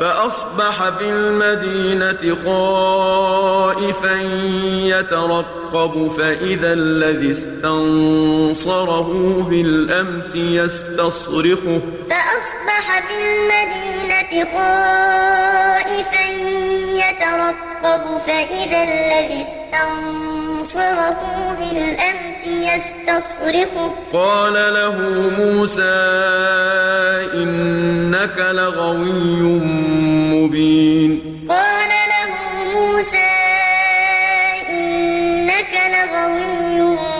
فأصبح في المدينة خائفا يترقب فإذا الذي استنصره بالأمس يستصرخه. فأصبح في المدينة خائفا يترقب فإذا الذي استنصره بالأمس يستصرخه. قال له موسى إنك لغوي مبين. قال له موسى إنك لغوي مبين